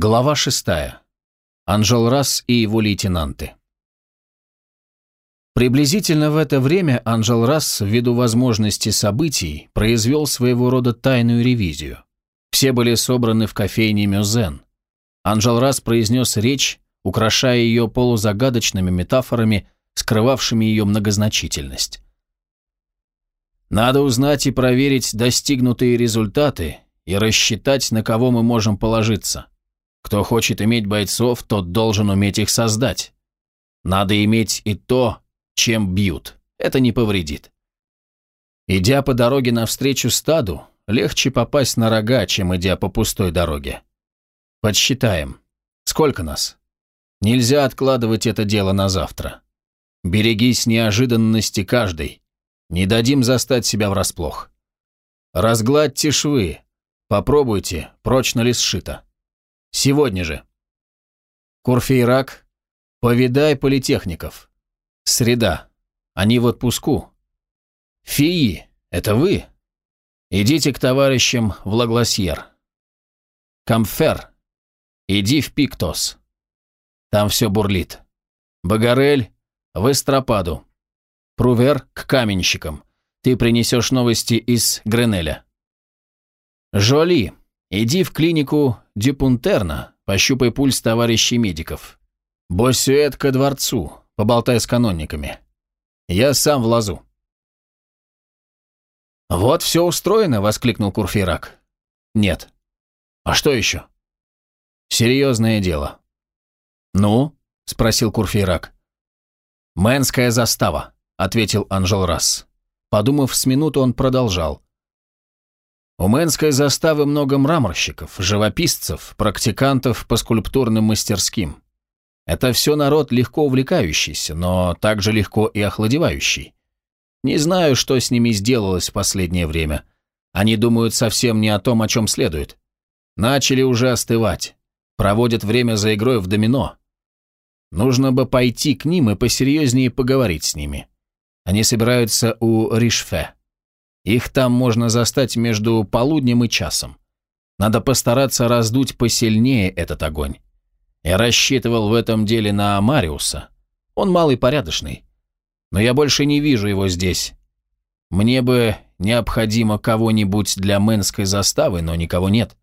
Глава шестая. Анжел Расс и его лейтенанты. Приблизительно в это время Анжел Расс, ввиду возможности событий, произвел своего рода тайную ревизию. Все были собраны в кофейне Мюзен. Анжел Расс произнес речь, украшая ее полузагадочными метафорами, скрывавшими ее многозначительность. «Надо узнать и проверить достигнутые результаты и рассчитать, на кого мы можем положиться. Кто хочет иметь бойцов, тот должен уметь их создать. Надо иметь и то, чем бьют. Это не повредит. Идя по дороге навстречу стаду, легче попасть на рога, чем идя по пустой дороге. Подсчитаем. Сколько нас? Нельзя откладывать это дело на завтра. Берегись неожиданности каждой. Не дадим застать себя врасплох. Разгладьте швы. Попробуйте, прочно ли сшито. Сегодня же. Курфейрак, повидай политехников. Среда. Они в отпуску. Фии, это вы? Идите к товарищам в Лагласьер. Камфер, иди в Пиктос. Там все бурлит. Багарель, в Эстропаду. Прувер к каменщикам. Ты принесешь новости из Гренеля. Жоли, иди в клинику Дюпунтерна, пощупай пульс товарищей медиков. Боссюэт ко дворцу, поболтай с канонниками. Я сам влазу. «Вот все устроено», — воскликнул Курфейрак. «Нет». «А что еще?» «Серьезное дело». «Ну?» — спросил Курфейрак. «Мэнская застава», — ответил Анжел Расс. Подумав с минуту, он продолжал. «У Мэнской заставы много мраморщиков, живописцев, практикантов по скульптурным мастерским. Это все народ легко увлекающийся, но также легко и охладевающий. Не знаю, что с ними сделалось в последнее время. Они думают совсем не о том, о чем следует. Начали уже остывать. Проводят время за игрой в домино. Нужно бы пойти к ним и посерьезнее поговорить с ними. Они собираются у Ришфе. Их там можно застать между полуднем и часом. Надо постараться раздуть посильнее этот огонь. Я рассчитывал в этом деле на Мариуса. Он малый порядочный но я больше не вижу его здесь. Мне бы необходимо кого-нибудь для мэнской заставы, но никого нет».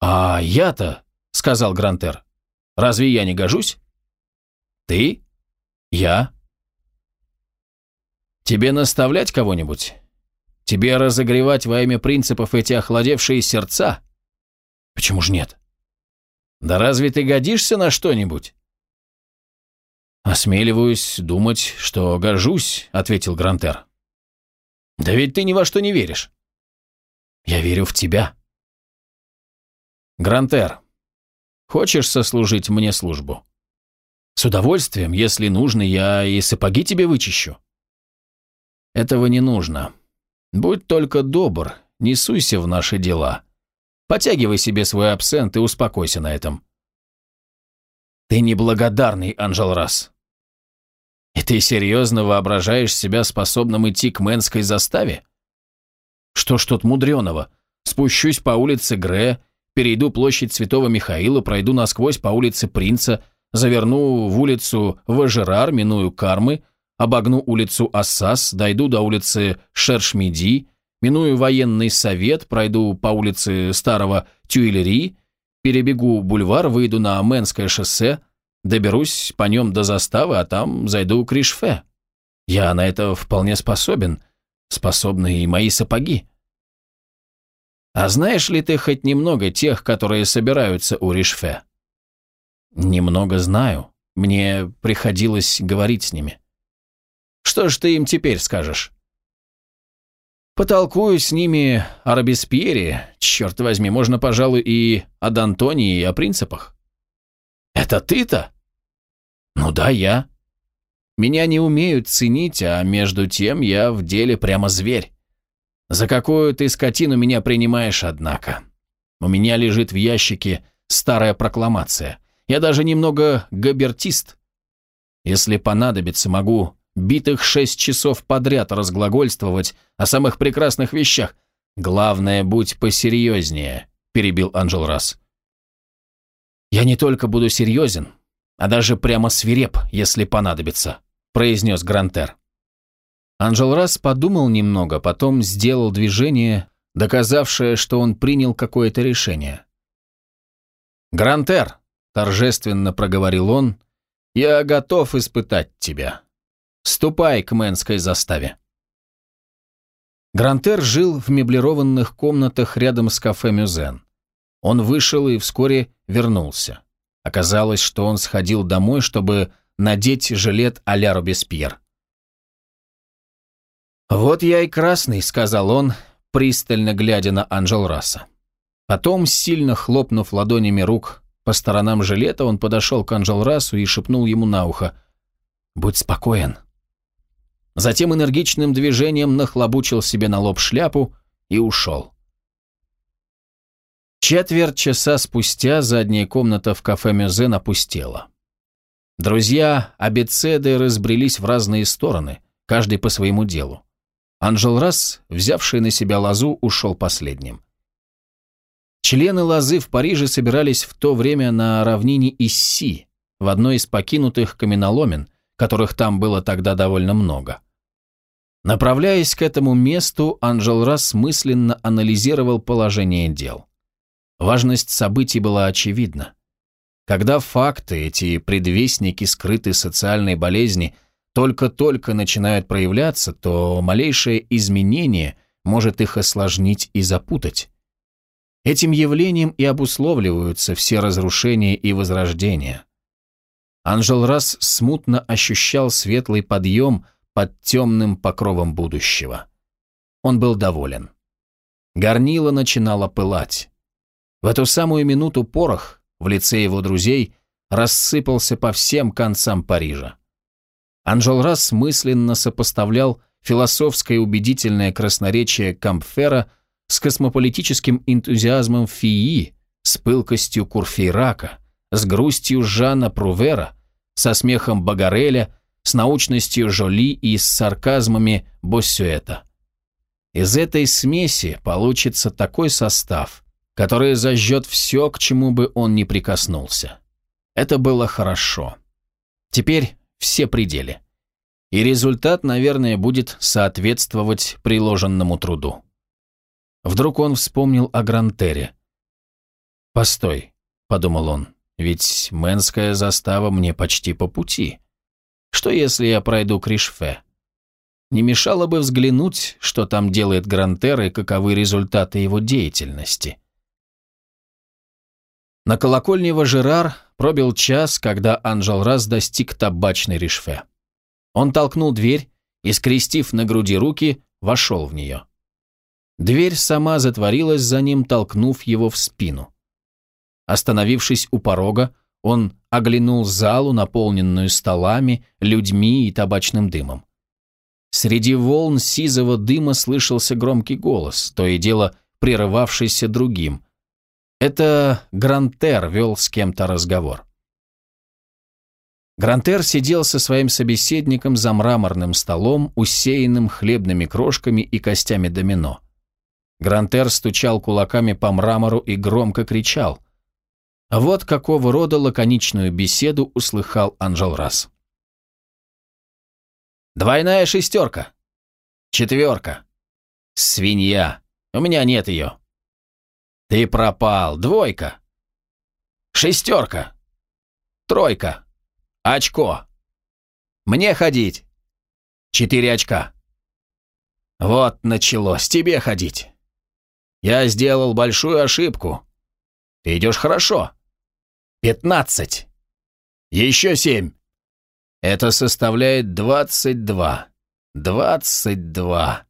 «А я-то», — сказал Грантер, — «разве я не гожусь?» «Ты? Я?» «Тебе наставлять кого-нибудь? Тебе разогревать во имя принципов эти охладевшие сердца?» «Почему же нет?» «Да разве ты годишься на что-нибудь?» «Осмеливаюсь думать, что горжусь», — ответил Грантер. «Да ведь ты ни во что не веришь». «Я верю в тебя». «Грантер, хочешь сослужить мне службу?» «С удовольствием, если нужно, я и сапоги тебе вычищу». «Этого не нужно. Будь только добр, не суйся в наши дела. Потягивай себе свой абсент и успокойся на этом». «Ты неблагодарный, Анжел Расс. И ты серьезно воображаешь себя способным идти к мэнской заставе? Что ж тут мудреного? Спущусь по улице Гре, перейду площадь Святого Михаила, пройду насквозь по улице Принца, заверну в улицу Важерар, миную Кармы, обогну улицу Ассас, дойду до улицы Шершмиди, миную военный совет, пройду по улице Старого Тюильри, перебегу бульвар, выйду на Мэнское шоссе, доберусь по нем до заставы, а там зайду к Ришфе. Я на это вполне способен, способны и мои сапоги. А знаешь ли ты хоть немного тех, которые собираются у Ришфе? Немного знаю, мне приходилось говорить с ними. Что ж ты им теперь скажешь? Потолкую с ними о Робеспьере, черт возьми, можно, пожалуй, и о Д'Антонии, и о принципах. Это ты-то? Ну да, я. Меня не умеют ценить, а между тем я в деле прямо зверь. За какую ты скотину меня принимаешь, однако? У меня лежит в ящике старая прокламация. Я даже немного габертист. Если понадобится, могу битых шесть часов подряд разглагольствовать о самых прекрасных вещах. Главное, будь посерьезнее, перебил Анжел Расс. «Я не только буду серьезен, а даже прямо свиреп, если понадобится», произнес Грантер. Анжел раз подумал немного, потом сделал движение, доказавшее, что он принял какое-то решение. «Грантер», — торжественно проговорил он, — «я готов испытать тебя. Ступай к мэнской заставе». Грантер жил в меблированных комнатах рядом с кафе «Мюзен». Он вышел и вскоре вернулся. Оказалось, что он сходил домой, чтобы надеть жилет а-ля Робеспьер. «Вот я и красный», — сказал он, пристально глядя на Анжел Расса. Потом, сильно хлопнув ладонями рук по сторонам жилета, он подошел к Анжел Рассу и шепнул ему на ухо «Будь спокоен». Затем энергичным движением нахлобучил себе на лоб шляпу и ушел. Четверть часа спустя задняя комната в кафе Мюзен опустела. Друзья Абецеды разбрелись в разные стороны, каждый по своему делу. Анжел Расс, взявший на себя лозу, ушел последним. Члены лозы в Париже собирались в то время на равнине Исси, в одной из покинутых каменоломен, которых там было тогда довольно много. Направляясь к этому месту, Анжел Расс мысленно анализировал положение дел. Важность событий была очевидна. Когда факты, эти предвестники скрытой социальной болезни – только-только начинают проявляться, то малейшее изменение может их осложнить и запутать. Этим явлением и обусловливаются все разрушения и возрождения. Анжел раз смутно ощущал светлый подъем под темным покровом будущего. Он был доволен. Горнило начинало пылать. В эту самую минуту порох в лице его друзей рассыпался по всем концам Парижа. Анжелрас мысленно сопоставлял философское убедительное красноречие Кампфера с космополитическим энтузиазмом Фии, с пылкостью Курфейрака, с грустью Жана Прувера, со смехом Багареля, с научностью Жоли и с сарказмами Боссюэта. Из этой смеси получится такой состав, который зажжет все, к чему бы он ни прикоснулся. Это было хорошо. Теперь все пределы. И результат, наверное, будет соответствовать приложенному труду. Вдруг он вспомнил о Грантере. «Постой», — подумал он, — «ведь мэнская застава мне почти по пути. Что если я пройду к Ришфе? Не мешало бы взглянуть, что там делает Грантер и каковы результаты его деятельности». На колокольне Важерар пробил час, когда Анжел раз достиг табачной Ришфе. Он толкнул дверь и, скрестив на груди руки, вошел в нее. Дверь сама затворилась за ним, толкнув его в спину. Остановившись у порога, он оглянул залу, наполненную столами, людьми и табачным дымом. Среди волн сизого дыма слышался громкий голос, то и дело прерывавшийся другим, это Грантер вел с кем-то разговор. Грантер сидел со своим собеседником за мраморным столом, усеянным хлебными крошками и костями домино. Грантер стучал кулаками по мрамору и громко кричал. Вот какого рода лаконичную беседу услыхал Анжел Расс. «Двойная шестерка. Четверка. Свинья. У меня нет ее. Ты пропал. Двойка. Шестерка. Тройка. Очко. Мне ходить. Четыре очка. Вот началось тебе ходить. Я сделал большую ошибку. Ты идешь хорошо. Пятнадцать. Еще семь. Это составляет двадцать два. Двадцать два.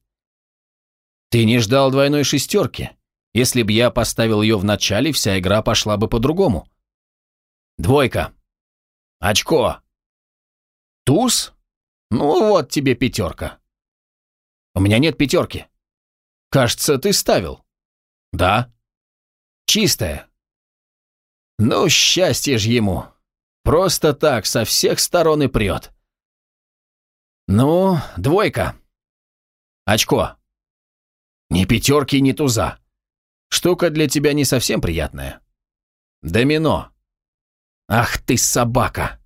Ты не ждал двойной шестерки. Если б я поставил ее в начале, вся игра пошла бы по-другому. Двойка. Очко. Туз? Ну вот тебе пятерка. У меня нет пятерки. Кажется, ты ставил. Да. Чистая. Ну, счастье ж ему. Просто так, со всех сторон и прет. Ну, двойка. Очко. Ни пятерки, ни туза. Штука для тебя не совсем приятная. Домино. «Ах ты собака!»